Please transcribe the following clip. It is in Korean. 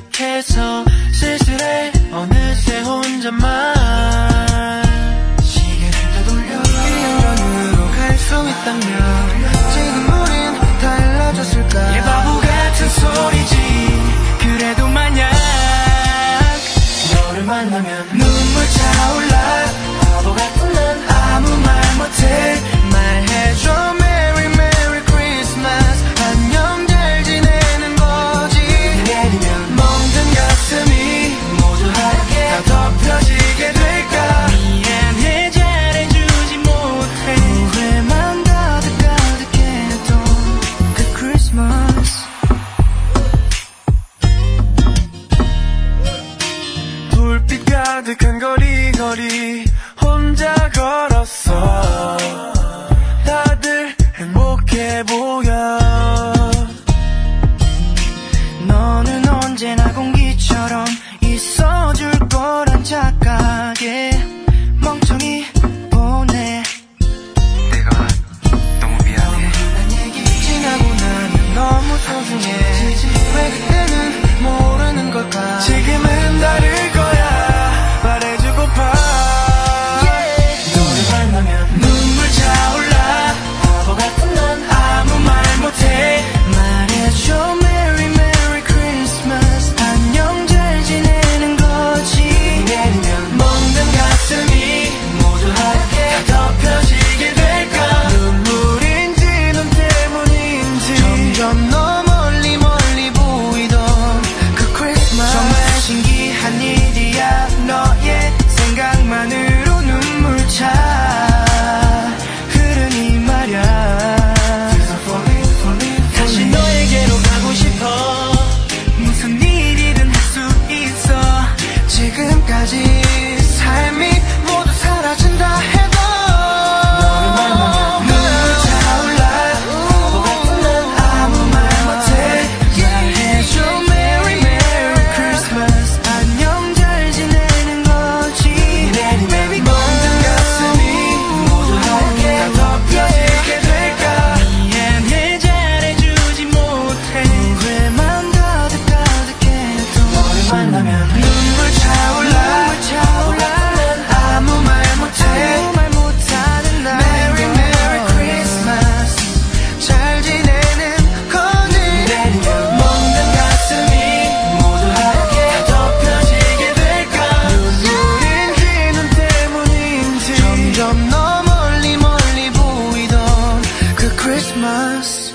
어색해서 쓸쓸해. 어느새 혼자만 시계를 되돌려. 이 영원으로 갈 수 있다면 가득한 거리 거리 혼자 걸었어. mas